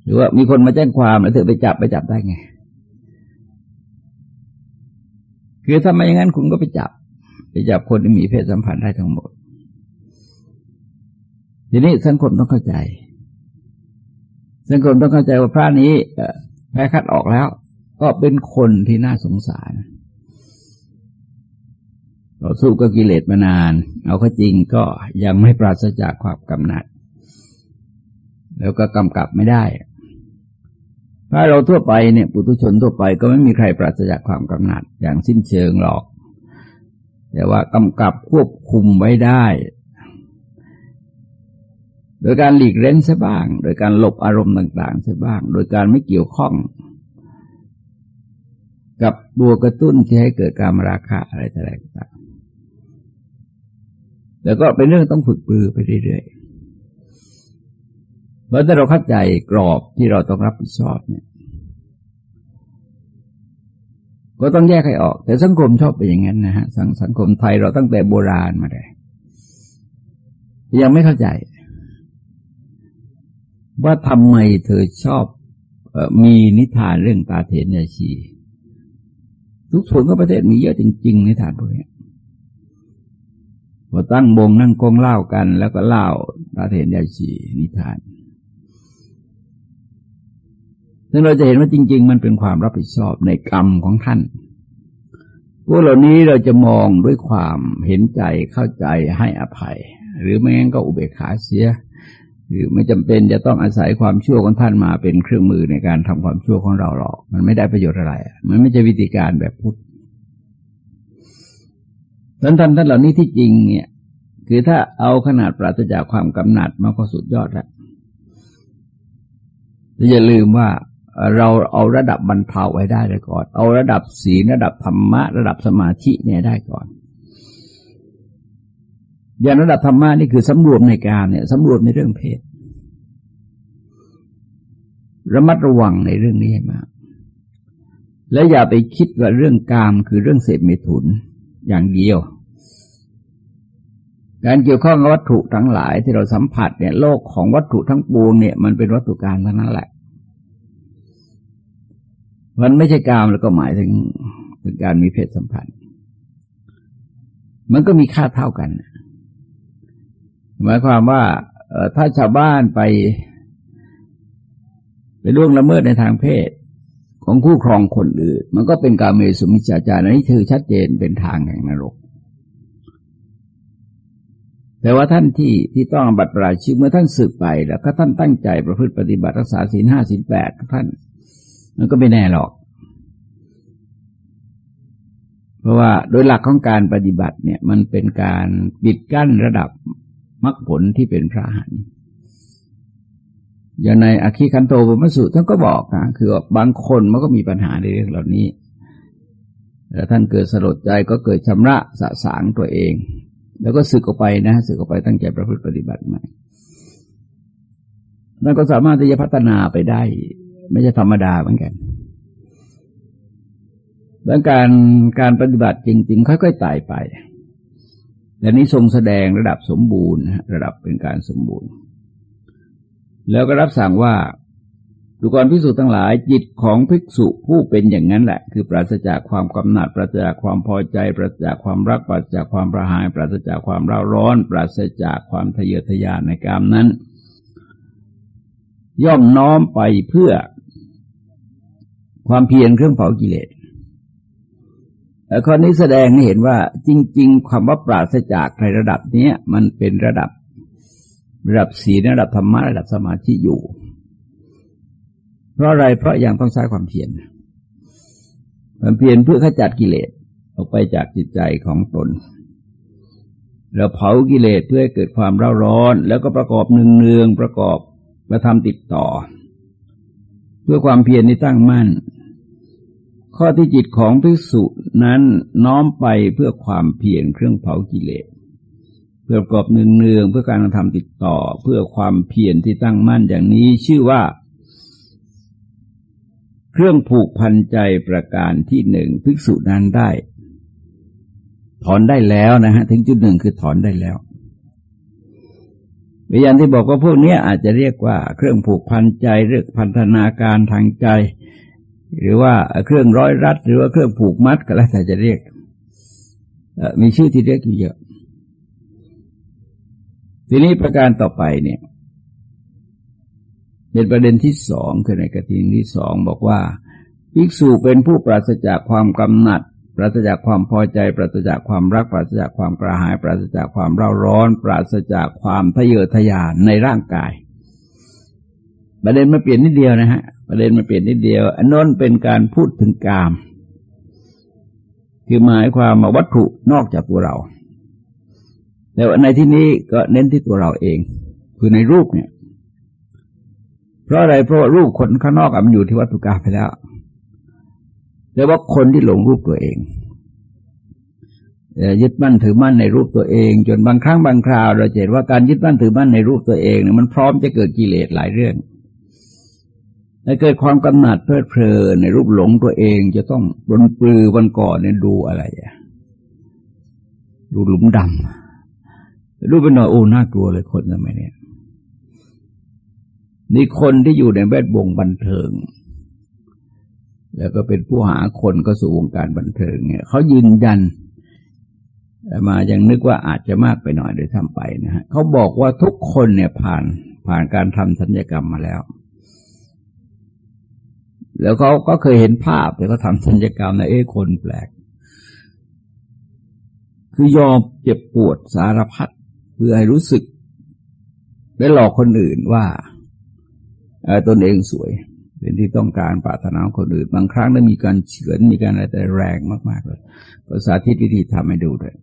รือว่ามีคนมาแจ้งความแล้วเธอไปจับไปจับได้ไง คือถ้าไมอย่างนั้นคุณก็ไปจับ ไปจับคนที่มีเพศสัมพันธ์ได้ทั้งหมด ทีนี้สังคมต้องเข้าใจ สังคมต้องเข้าใจว่าพระนี้แพ้คัดออกแล้ว ก็เป็นคนที่น่าสงสารเราสู้กับกิเลสมานาน เอาข้อจริงก็ยังไม่ปราศจากความกำหนัด แล้วก็กำกับไม่ได้ ถ้าเราทั่วไปเนี่ยปุถุชนทั่วไปก็ไม่มีใครปราศจากความกำหนัดอย่างสิ้นเชิงหรอก แต่ว่ากำกับควบคุมไว้ได้ โดยการหลีกเล่นซะบ้าง โดยการหลบอารมณ์ต่างๆซะบ้าง โดยการไม่เกี่ยวข้อง กับตัวกระตุ้นที่ให้เกิดการมราคะอะไรต่างๆแต่ก็เป็นเรื่องต้องฝึกปรือไปเรื่อยๆ เพราะถ้าเราเข้าใจกรอบที่เราต้องรับผิดชอบเนี่ย ก็ต้องแยกให้ออก แต่สังคมชอบไปอย่างนั้นนะฮะสังสังคมไทยเราตั้งแต่โบราณมาเลยยังไม่เข้าใจ ว่าทำไมเธอชอบมีนิทานเรื่องตาเถนยาชีทุกส่วนก็ประเทศมีเยอะจริง ๆ นิทานพวกนี้พอตั้งบงนั่งกงเล่ากัน แล้วก็เล่าตาเถนยาชีนิทาน ซึ่งเราจะเห็นว่าจริง ๆ มันเป็นความรับผิดชอบในกรรมของท่าน พวกเหล่านี้เราจะมองด้วยความเห็นใจเข้าใจให้อภัย หรือไม่งั้นก็อุเบกขาเสีย หรือไม่จำเป็นจะต้องอาศัยความชั่วของท่านมาเป็นเครื่องมือในการทำความชั่วของเราหรอก มันไม่ได้ประโยชน์อะไร มันไม่ใช่วิธีการแบบพุทธท่านทำท่านเหล่านี้ที่จริงเนี่ย คือถ้าเอาขนาดปราศจากความกำหนัดมาก็สุดยอดแล้วอย่าลืมว่า เราเอาระดับบรรเทาไว้ได้เลยก่อน เอาระดับศีลระดับธรรมะ ระดับสมาธิเนี่ยได้ก่อน อย่างระดับธรรมะนี่คือสำรวมในการเนี่ยสำรวมในเรื่องเพศ ระมัดระวังในเรื่องนี้ให้มาก และอย่าไปคิดว่าเรื่องกามคือเรื่องเสพเมถุนอย่างเดียว การเกี่ยวข้องกับวัตถุทั้งหลายที่เราสัมผัสเนี่ย โลกของวัตถุทั้งปวงเนี่ยมันเป็นวัตถุการทั้งนั้นแหละ มันไม่ใช่กามแล้วก็หมายถึงถึงการมีเพศสัมพันธ์ มันก็มีค่าเท่ากัน หมายความว่าถ้าชาวบ้านไป ไปล่วงละเมิดในทางเพศของคู่ครองคนอื่น มันก็เป็นการเมสุมิจาจารอันนี้ถือชัดเจนเป็นทางแห่งนรก แต่ว่าท่านที่ที่ต้องบัตรปราชิกเมื่อท่านสึกไป แล้วก็ท่านตั้งใจประพฤติปฏิบัติรักษาศีลห้าศีลแปดท่าน มันก็ไม่แน่หรอก เพราะว่าโดยหลักของการปฏิบัติเนี่ย มันเป็นการปิดกั้นระดับมรรคผลที่เป็นพระหันอย่างในอคิคันโตบมสุท่านก็บอกนะคือบางคนมันก็มีปัญหาในเรื่องเหล่านี้แต่ท่านเกิดสลดใจก็เกิดชำระสะสางตัวเอง แล้วก็สึกออกไปนะสึกออกไปตั้งใจประพฤติปฏิบัติใหม่นั่นก็สามารถที่จะพัฒนาไปได้ ไม่ใช่ธรรมดาเหมือนกันดังการการปฏิบัติจริง ๆ ค่อยๆไต่ไปแต่นี้ทรงแสดงระดับสมบูรณ์ ระดับเป็นการสมบูรณ์ แล้วก็รับสั่งว่าดูกรภิกษุทั้งหลาย จิตของภิกษุผู้เป็นอย่างนั้นแหละ คือปราศจากความกำหนัด ปราศจากความพอใจ ปราศจากความรัก ปราศจากความประหาย ปราศจากความร้าร้อน ปราศจากความทะเยอทะยานในกามนั้น ย่อมน้อมไปเพื่อ ความเพียรเครื่องเผากิเลสข้อนี้แสดงให้เห็นว่าจริง ๆความว่าปราศจากในระดับนี้มันเป็นระดับระดับศีลระดับธรรมะระดับสมาธิอยู่ เพราะอะไรเพราะยังต้องใช้ความเพียรความเพียรเพื่อขจัดกิเลสออกไปจากจิตใจของตนเราเผากิเลสเพื่อให้เกิดความเร่าร้อน แล้วก็ประกอบเนืองๆประกอบประทำติดต่อ เพื่อความเพียรที่ตั้งมั่น ข้อที่จิตของภิกษุนั้นน้อมไปเพื่อความเพียรเครื่องเผากิเลสเพื่อประกอบเนืองๆเพื่อการทำติดต่อเพื่อความเพียรที่ตั้งมั่นอย่างนี้ชื่อว่า เครื่องผูกพันใจประการที่หนึ่งภิกษุนั้นได้ ถอนได้แล้วนะฮะถึงจุดหนึ่งคือถอนได้แล้ววิญญาณที่บอกว่าพวกนี้อาจจะเรียกว่า เครื่องผูกพันใจเรื่องพันธนาการทางใจ หรือว่าเครื่องร้อยรัด หรือว่าเครื่องผูกมัดก็แล้วแต่จะเรียก มีชื่อที่เรียกอยู่เยอะ ทีนี้ประการต่อไปเนี่ยเป็นประเด็นที่สองคือในกระทิงที่สองบอกว่าภิกษุเป็นผู้ปราศจากความกำหนัด ปราศจากความพอใจ ปราศจากความรัก ปราศจากความกระหาย ปราศจากความเร่าร้อน ปราศจากความทะเยอทะยานในร่างกาย ประเด็นมาเปลี่ยนนิดเดียวนะฮะ ประเด็นมันเปลี่ยนนิดเดียว อันนั้นเป็นการพูดถึงกาม คือหมายความมาวัตถุนอกจากตัวเรา แต่ในที่นี้ก็เน้นที่ตัวเราเอง คือในรูปเนี่ย เพราะอะไรเพราะรูปคนข้างนอกมันอยู่ที่วัตถุกรรมไปแล้วแต่ว่าคนที่หลงรูปตัวเองยึดมั่นถือมั่นในรูปตัวเอง จนบางครั้งบางคราวเราเห็นว่าการยึดมั่นถือมั่นในรูปตัวเองเนี่ยมันพร้อมจะเกิดกิเลสหลายเรื่อง และเกิดความกำหนัดเพลิดเพลินในรูปหลงตัวเองจะต้องบนปลือวันก่อนเนี่ยดูอะไรอะดูหลุมดำรูปเป็นหน่อยโอ้น่ากลัวเลยคนทำไมเนี่ยนี่คนที่อยู่ในแวดวงบันเทิง แล้วก็เป็นผู้หาคนก็สู่วงการบันเทิงเนี่ยเขายืนยันมายังนึกว่าอาจจะมากไปหน่อยโดยทำไปนะฮะเขาบอกว่าทุกคนเนี่ยผ่านผ่านการทำสัญญกรรมมาแล้ว แล้วเขาก็เคยเห็นภาพแต่ก็ทำสัญญกรรมนะเอ้คนแปลก คือยอมเจ็บปวดสารพัดเพื่อให้รู้สึก ได้หลอกคนอื่นว่าตนเองสวย เป็นที่ต้องการปรารถนาคนอื่น บางครั้งได้มีการเฉือนมีการอะไรแต่แรงมาก ๆ เลยภาษาทิศวิธีทำให้ดูด้วย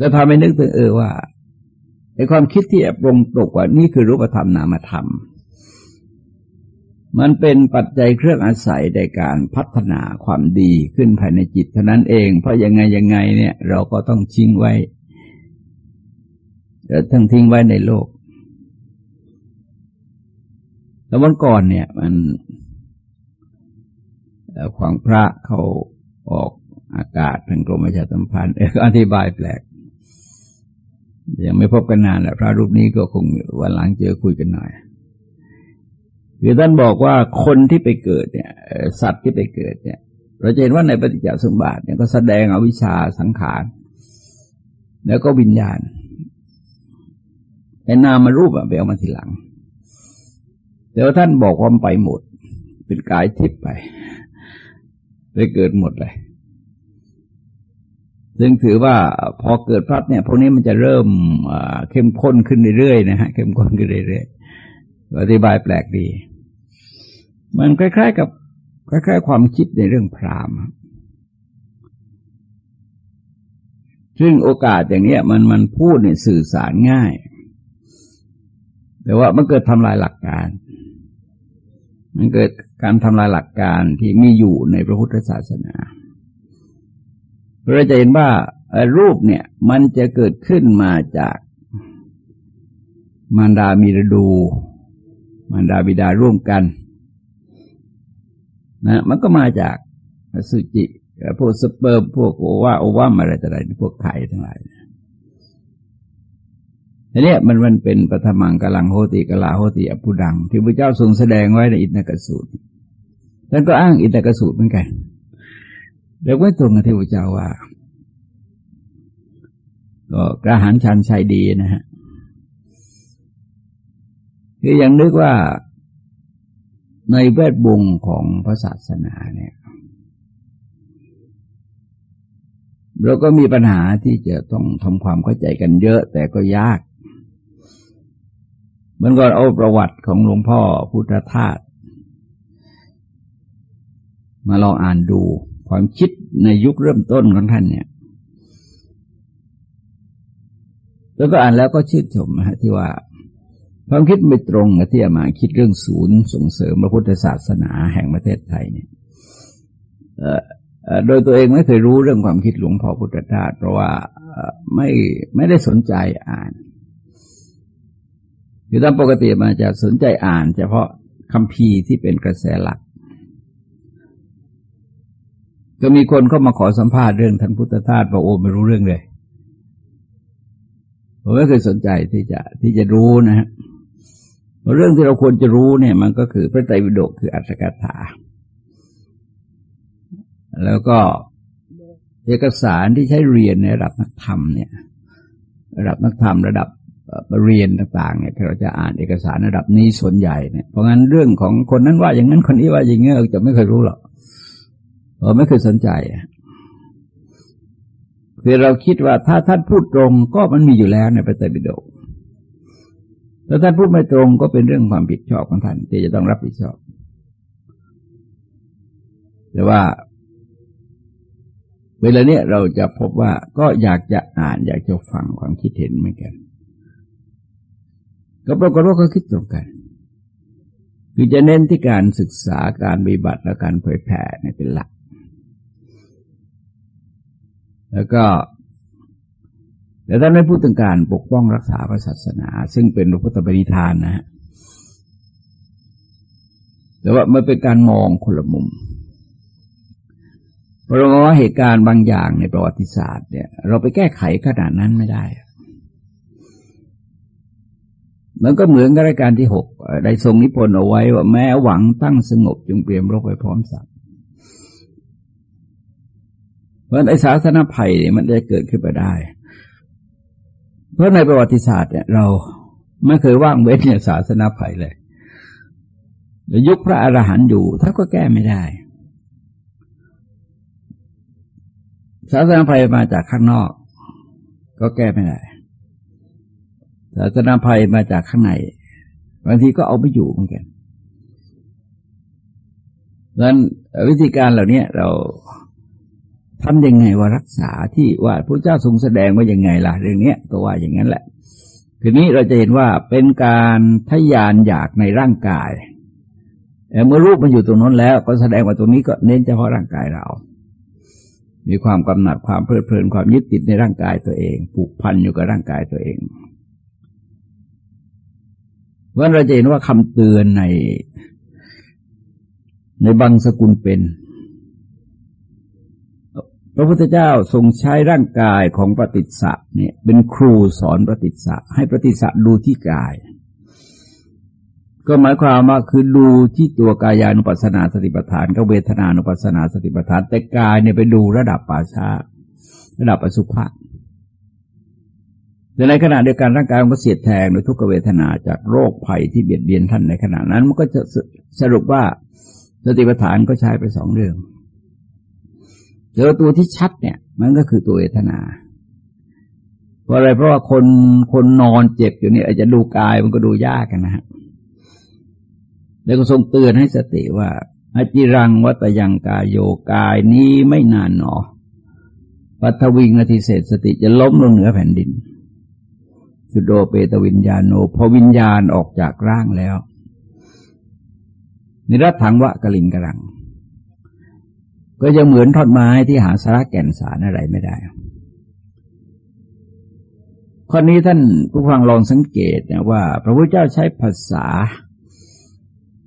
ก็ทำให้นึกถึงเออว่าไอ้ความคิดที่แอบลงตกว่านี่คือรูปธรรมนามธรรม มันเป็นปัจจัยเครื่องอาศัยในการพัฒนาความดีขึ้นภายในจิตเท่านั้นเอง เพราะยังไงยังไงเนี่ยเราก็ต้องทิ้งไว้ทั้งทิ้งไว้ในโลก แล้ววันก่อนเนี่ยมันขวางพระเขาออกอากาศทางกรมประชาสัมพันธ์อธิบายแปลก ยังไม่พบกันนานแหละพระรูปนี้ก็คงวันหลังเจอคุยกันหน่อย คือท่านบอกว่าคนที่ไปเกิดเนี่ยสัตว์ที่ไปเกิดเนี่ย เราจะเห็นว่าในปฏิจจสมบัติเนี่ยก็แสดงอวิชชาสังขาร แล้วก็วิญญาณแต่นามารูปอะไปเอามาทีหลัง แต่ว่าท่านบอกว่าไปหมด เป็นกายทิพย์ไปไปเกิดหมดเลยซึ่งถือว่าพอเกิดพลัดเนี่ยพวกนี้มันจะเริ่มเข้มข้นขึ้นเรื่อยๆนะฮะเข้มข้นขึ้นเรื่อยๆอธิบายแปลกดี มันคล้ายๆกับคล้ายๆความคิดในเรื่องพรามซึ่งโอกาสอย่างนี้มันมันพูดเนี่ยสื่อสารง่าย แต่ว่ามันเกิดทำลายหลักการ มันเกิดการทำลายหลักการที่มีอยู่ในพระพุทธศาสนาเราจะเห็นว่ารูปเนี่ยมันจะเกิดขึ้นมาจากมารดามีรดูมารดาบิดาร่วมกัน นะมันก็มาจากสุจิพวกสเปิร์มพวกโอว่าโอว่าอะไรต่างๆพวกไข่ทั้งหลายอันนี้มันมันเป็นปฐมังกลังโหติกลาโหติอภุดัง ที่พระเจ้าทรงแสดงไว้ในอินทกสูตรท่านก็อ้างอินทกสูตรเหมือนกันเดี๋ยวไม่ตรงกับที่พระเจ้าว่า ก็กระหารชันชัยดีนะฮะคือยังนึกว่า ในแวดวงของพระศาสนาเนี่ยเราก็มีปัญหาที่จะต้องทำความเข้าใจกันเยอะแต่ก็ยากเหมือนก่อนเอาประวัติของหลวงพ่อพุทธทาสมาลองอ่านดูความคิดในยุคเริ่มต้นของท่านเนี่ย แล้วก็อ่านแล้วก็ชื่นชมนะฮะที่ว่า ความคิดไม่ตรงกับที่มาคิดเรื่องศูนย์ส่งเสริมพระพุทธศาสนาแห่งประเทศไทยเนี่ยโดยตัวเองไม่เคยรู้เรื่องความคิดหลวงพ่อพุทธทาสเพราะว่าไม่ไม่ได้สนใจอ่านคือตามปกติมาจะสนใจอ่าน เฉพาะคำพีที่เป็นกระแสหลัก ก็มีคนเข้ามาขอสัมภาษณ์เรื่องท่านพุทธทาสบอกโอ้ไม่รู้เรื่องเลยผมไม่เคยสนใจที่จะที่จะรู้นะฮะ เรื่องที่เราควรจะรู้เนี่ย มันก็คือพระไตรปิฎกคืออัตถกถา แล้วก็เอกสารที่ใช้เรียนในระดับนักธรรมเนี่ย ระดับนักธรรมระดับเรียนต่างๆเนี่ยเราจะอ่านเอกสารระดับนี้ส่วนใหญ่เนี่ยเพราะงั้นเรื่องของคนนั้นว่าอย่างนั้นคนนี้ว่าอย่างเงี้ยจะไม่เคยรู้หรอกเออไม่เคยสนใจคือเราคิดว่าถ้าท่านพูดตรงก็มันมีอยู่แล้วในพระไตรปิฎก ถ้าท่านพูดไม่ตรงก็เป็นเรื่องความผิดชอบของท่านที่จะต้องรับผิดชอบ แต่ว่า เวลาเนี้ยเราจะพบว่าก็อยากจะอ่าน อยากจะฟังความคิดเห็นเหมือนกัน ก็ปรากฏว่าเขาคิดตรงกันคือจะเน้นที่การศึกษาการปฏิบัติและการเผยแผ่เป็นหลัก แล้วก็ แต่ท่านไม่พูดถึงการปกป้องรักษาพระศาสนา ซึ่งเป็นพระพุทธบริธานนะฮะแต่ว่ามันเป็นการมองคนละมุมเพราะว่าเหตุการณ์บางอย่างในประวัติศาสตร์เนี่ย เราไปแก้ไขขนาดนั้นไม่ได้มันก็เหมือนกับรายการที่หกได้ทรงนิพนธ์เอาไว้ว่าแม้หวังตั้งสงบจงเปลี่ยนโรคไปพร้อมสัตว์เพราะไอ้ศาสนาภัยเนี่ยมันจะเกิดขึ้นมาได้ ราะในประวัติศาสตร์เนี่ยเราไม่เคยว่างเว้นเนี่ยศาสนาภัยเลยยุคพระอรหันต์อยู่ถ้านก็แก้ไม่ได้ ศาสนาภัยมาจากข้างนอก ก็แก้ไม่ได้ ศาสนาภัยมาจากข้างในบางทีก็เอาไปอยู่เหมือนกันดังนั้นวิธีการเหล่านี้เรา ทำยังไงว่ารักษาที่ว่าพระเจ้าทรงแสดงว่ายังไงล่ะเรื่องนี้ก็ว่าอย่างนั้นแหละ ทีนี้เราจะเห็นว่าเป็นการทยานอยากในร่างกายเมื่อรูปมันอยู่ตรงนั้นแล้ว ก็แสดงว่าตรงนี้ก็เน้นเฉพาะร่างกายเรา มีความกำหนัดความเพลิดเพลินความยึดติดในร่างกายตัวเองผูกพันอยู่กับร่างกายตัวเองว่าเราจะเห็นว่าคำเตือนในในบางสกุลเป็น พระพุทธเจ้าทรงใช้ร่างกายของปฏิสะเนี่ยเป็นครูสอนปฏิสะให้ปฏิสะดูที่กาย ก็หมายความว่าคือดูที่ตัวกายานุปัสสนาสติปัฏฐานกับเวทนานุปัสสนาสติปัฏฐาน แต่กายเนี่ยไปดูระดับป่าชาระดับอสุภะแต่ในขณะเดียวกันร่างกายมันก็เสียดแทงโดยทุกขเวทนาจากโรคภัยที่เบียดเบียนท่านในขณะนั้น มันก็จะสรุปว่าสติปัฏฐานก็ใช้ไปสองเรื่อง เจอตัวที่ชัดเนี่ย มันก็คือตัวเวทนาเพราะอะไรเพราะว่าคนคนนอนเจ็บอยู่นี่อาจจะดูกายมันก็ดูยากกันนะฮะแล้วก็ทรงเตือนให้สติว่าอจิรังวัตยังกายโยกายนี้ไม่นานหนอปัทวิงอธิเศษสติจะล้มลงเหนือแผ่นดินจุดโดเปตวิญญาโนพอวิญญาณออกจากร่างแล้ว นิรัตถังวะกลิงกรัง ก็จะเหมือนท่อนไม้ที่หาสาระแก่นสารอะไรไม่ได้ ข้อนี้ท่านผู้ฟังลองสังเกตนะว่า พระพุทธเจ้าใช้ภาษา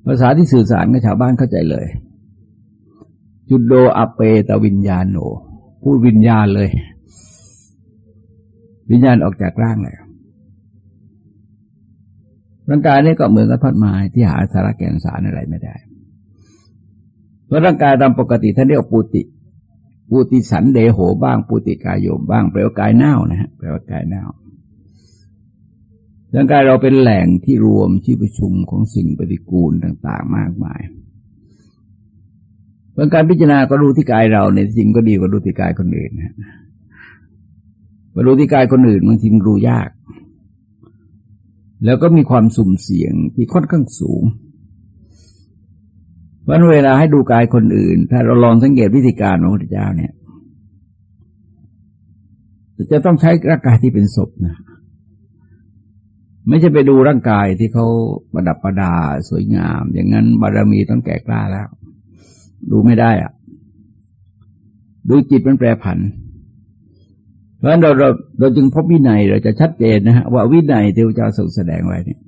ภาษาที่สื่อสารกับชาวบ้านเข้าใจเลย จุดโดอเปตวิญญาโน พูดวิญญาณเลย วิญญาณออกจากร่างเลยร่างกายนี้ก็เหมือนกับท่อนไม้ที่หาสาระแก่นสารอะไรไม่ได้ เพราะร่างกายตามปกติท่านเรียกปุติปุติสันเดโหบ้างปุติกายโยมบ้างแปลว่ากายเน่านะฮะแปลว่ากายเน่าร่างกายเราเป็นแหล่งที่รวมที่ประชุมของสิ่งปฏิกูลต่าง ๆ มากมายเรื่องการพิจารณาก็รู้ที่กายเราในจริงก็ดีกว่ารู้ที่กายคนอื่นนะมารู้ที่กายคนอื่นบางทีมันรู้ยาก แล้วก็มีความสุ่มเสี่ยงที่ค่อนข้างสูง วันเวลาให้ดูกายคนอื่น ถ้าเราลองสังเกตวิธีการของพระพุทธเจ้าเนี่ย จะต้องใช้ร่างกายที่เป็นศพนะไม่ใช่ไปดูร่างกายที่เขาประดับประดาสวยงาม อย่างนั้นบารมีต้องแก่กล้าแล้ว ดูไม่ได้อะดูจิตมันแปรผัน เพราะฉะนั้นเราเราเราจึงพบวินัยเราจะชัดเจนนะฮะว่าวินัยที่พระเจ้าทรงแสดงไว้เนี่ย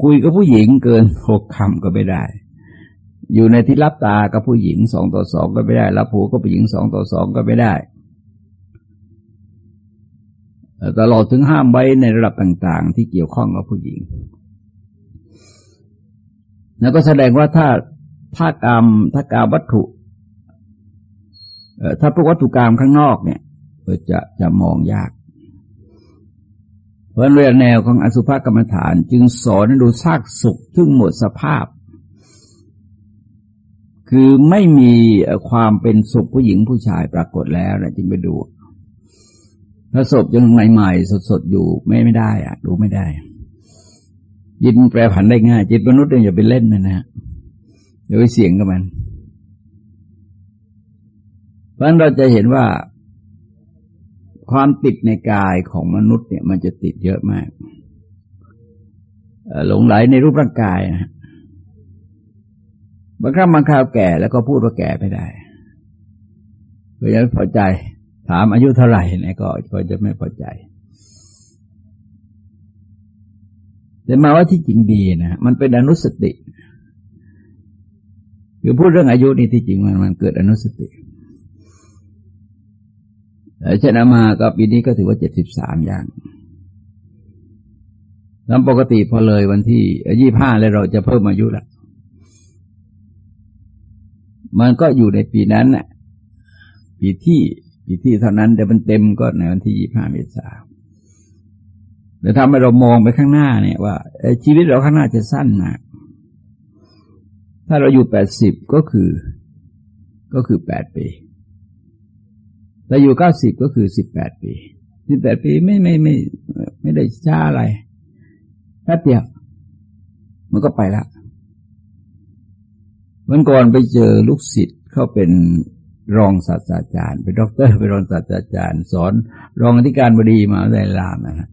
คุยกับผู้หญิงเกินหกคำก็ไม่ได้ อยู่ในที่รับตากับผู้หญิงสองต่อสองก็ไม่ได้ รับหูกับผู้หญิงสองต่อสองก็ไม่ได้ตลอดถึงห้ามไว้ในระดับต่าง ๆ ที่เกี่ยวข้องกับผู้หญิง แล้วก็แสดงว่าถ้าถ้ากรรมถ้ากรรมวัตถุถ้าพวกวัตถุกรรมข้างนอกเนี่ยจะจะมองยาก เพราะเรื่องแนวของอสุภกรรมฐานจึงสอนให้ดูซากสุขซึ่งหมดสภาพ คือไม่มีความเป็นสุขผู้หญิงผู้ชายปรากฏแล้วนะจึงไปดูถ้าศพยังใหม่ๆสดๆอยู่ไม่ไม่ได้อะดูไม่ได้ยินแปรผันได้ง่ายจิตมนุษย์เนี่ยอย่าไปเล่นนะนะอย่าไปเสี่ยงกับมัน เพราะฉะนั้นเราจะเห็นว่า ความติดในกายของมนุษย์เนี่ย มันจะติดเยอะมากหลงไหลในรูปร่างกายนะบางครั้งบางคราวแก่แล้วก็พูดว่าแก่ไม่ได้เพราะฉะนั้นพอใจ ถามอายุเท่าไหร่เนี่ยก็ก็จะไม่พอใจ แต่มาว่าที่จริงดีนะมันเป็นอนุสติคือพูดเรื่องอายุนี่ที่จริงมันมันเกิดอนุสติเช่นอามาก็ปีนี้ก็ถือว่าเจ็ดสิบสามอย่างตามปกติพอเลยวันที่ยี่ห้าแล้วเราจะเพิ่มอายุละมันก็อยู่ในปีนั้นน่ะ ปีที่ปีที่เท่านั้นแต่มันเต็มก็ในวันที่ยี่ห้าเมษาแต่ทำให้เรามองไปข้างหน้าเนี่ยว่าชีวิตเราข้างหน้าจะสั้นมากถ้าเราอยู่แปดสิบก็คือ ก็คือแปดปี แต่อยู่เก้าสิบก็คือสิบแปดปีสิบแปดปีไม่ไม่ไม่ไม่ได้ช้าอะไรแป๊บเดียวมันก็ไปละวันก่อนไปเจอลูกศิษย์เขาเป็นรองศาสตราจารย์ เป็นด็อกเตอร์เป็นรองศาสตราจารย์ สอนรองอธิการบดีมาวิทยาลามนะฮะ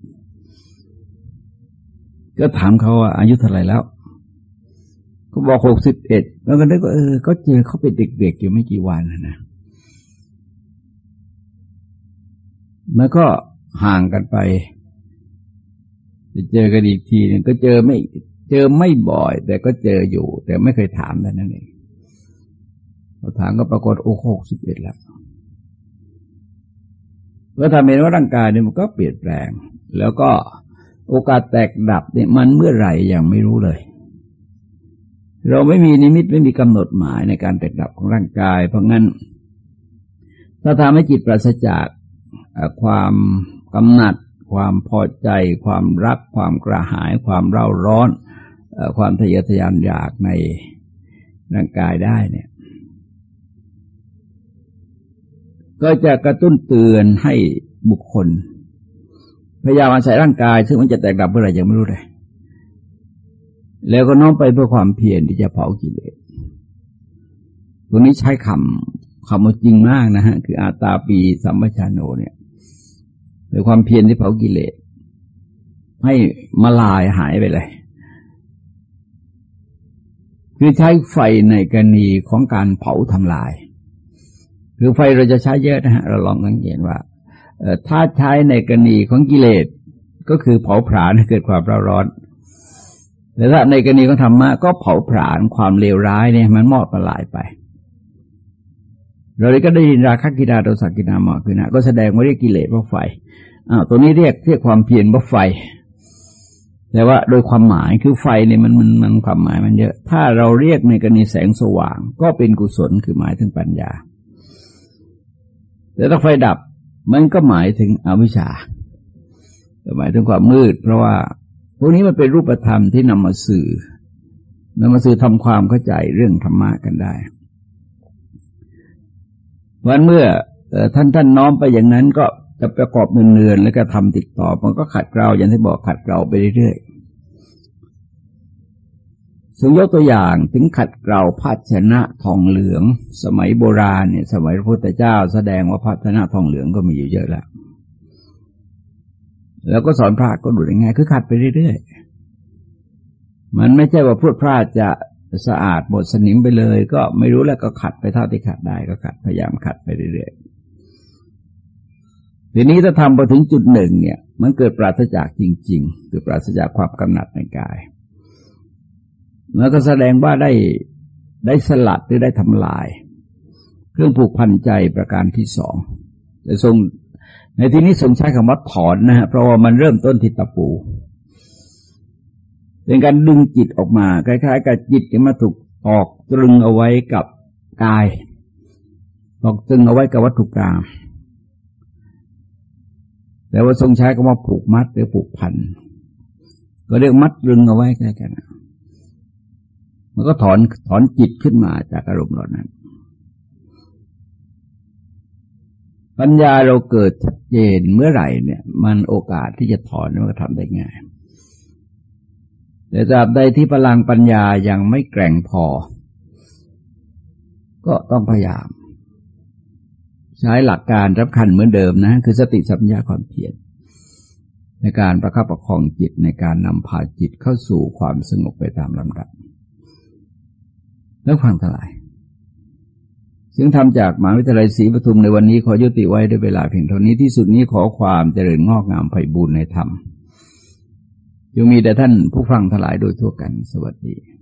ก็ถามเขาว่าอายุเท่าไหร่แล้วเขาบอกหกสิบเอ็ดแล้วก็นึกว่าเออก็เจอเขาเป็นเด็กๆอยู่ไม่กี่วันนะ แล้วก็ห่างกันไปจะเจอกันอีกทีหนึ่งก็เจอไม่ เจอไม่บ่อย แต่ก็เจออยู่ แต่ไม่เคยถามแต่นั่นเองพอถามก็ปรากฏโอ้หกสิบเอ็ดแล้วเมื่อทำเห็นว่าร่างกายเนี่ยมันก็เปลี่ยนแปลง แล้วก็โอกาสแตกดับเนี่ยมันเมื่อไหร่ยังไม่รู้เลย เราไม่มีนิมิตไม่มีกำหนดหมายในการแตกดับของร่างกาย เพราะงั้นถ้าทำให้จิตปราศจาก ความกำหนัด ความพอใจ ความรัก ความกระหาย ความเร่าร้อน ความทะเยอทะยานอยากในร่างกายได้เนี่ย ก็จะกระตุ้นเตือนให้บุคคล พยายามอาศัยร่างกาย ซึ่งมันจะแตกดับเมื่อไหร่ยังไม่รู้เลยแล้วก็น้อมไปเพื่อความเพียรที่จะเผากิเลสตรงนี้ใช้คำคำจริงมากนะฮะ คืออาตาปีสัมปชานโนเนี่ย โดยความเพียรที่เผากิเลสให้มาลายหายไปเลย คือใช้ไฟในกรณีของการเผาทำลาย คือไฟเราจะใช้เยอะนะฮะ เราลองสังเกตว่าถ้าใช้ในกรณีของกิเลสก็คือเผาผลาญให้เกิดความร้อนร้อนแต่ถ้าในกรณีของธรรมะก็เผาผลาญความเลวร้ายเนี่ยมันมอดประลายไป เราเลยก็ได้ยินราคัคคินาโทสัคคินา โมหัคคินา ก็แสดงว่าเรียกกิเลสว่าไฟอ้าวตัวนี้เรียกเรียกความเพียรว่าไฟ แต่ว่าโดยความหมายคือไฟเนี่ยมันมันมันความหมายมันเยอะ ถ้าเราเรียกในกรณีแสงสว่าง ก็เป็นกุศลคือหมายถึงปัญญา แต่ถ้าไฟดับมันก็หมายถึงอวิชชาหมายถึงความมืด เพราะว่าพวกนี้มันเป็นรูปธรรมที่นำมาสื่อนำมาสื่อทำความเข้าใจเรื่องธรรมะกันได้ วันเมื่อท่านท่านน้อมไปอย่างนั้นก็จะประกอบเนือนๆแล้วก็ทำติดต่อ มันก็ขัดเกลาอย่างที่บอกขัดเกลาไปเรื่อยๆสมยกตัวอย่างถึงขัดเกลาภาชนะทองเหลือง สมัยโบราณเนี่ยสมัยพระพุทธเจ้า แสดงว่าภาชนะทองเหลืองก็มีอยู่เยอะแล้วแล้วก็สอนพระก็ดูยังไงคือขัดไปเรื่อยๆมันไม่ใช่ว่าพูดพระจะ สะอาดหมดสนิมไปเลย ก็ไม่รู้แล้วก็ขัดไปเท่าที่ขัดได้ก็ขัดพยายามขัดไปเรื่อยๆทีนี้ถ้าทำไปถึงจุดหนึ่งเนี่ย มันเกิดปราศจากจริง ๆ คือปราศจากความกำหนัดในกายแล้วก็แสดงว่าได้ได้สลัดหรือได้ทำลาย เครื่องผูกพันใจประการที่สองแต่ทรงในที่นี้ทรงใช้คำว่าถอนนะฮะเพราะว่ามันเริ่มต้นที่ตะปู เป็นการดึงจิตออกมาคล้ายๆ กับจิตที่มาถูกออกตรึงเอาไว้กับกายออกตรึงเอาไว้กับวัตถุกรรมแต่ว่าทรงใช้คำว่าผูกมัดหรือผูกพันก็เรียกมัดรึงเอาไว้แค่กันมันก็ถอนถอนจิตขึ้นมาจากอารมณ์เหล่านั้น ปัญญาเราเกิดชัดเจนเมื่อไหร่เนี่ย มันโอกาสที่จะถอนมันก็ทำได้ง่าย แต่ตราบใดที่พลังปัญญายังไม่แกร่งพอ ก็ต้องพยายาม ใช้หลักการรับคันเหมือนเดิมนะ คือสติสัมยาความเพียรในการประคับประคองจิตในการนำพาจิตเข้าสู่ความสงบไปตามลำดับ แล้วฟังทั้งหลายซึ่งทำจากมหาวิทยาลัยศรีปทุมในวันนี้ขอยุติไว้ด้วยเวลาเพียงเท่านี้ที่สุดนี้ขอความเจริญงอกงามไพบูรณ์ในธรรม ยังมีแต่ท่านผู้ฟังทั้งหลายโดยทั่วกันสวัสดี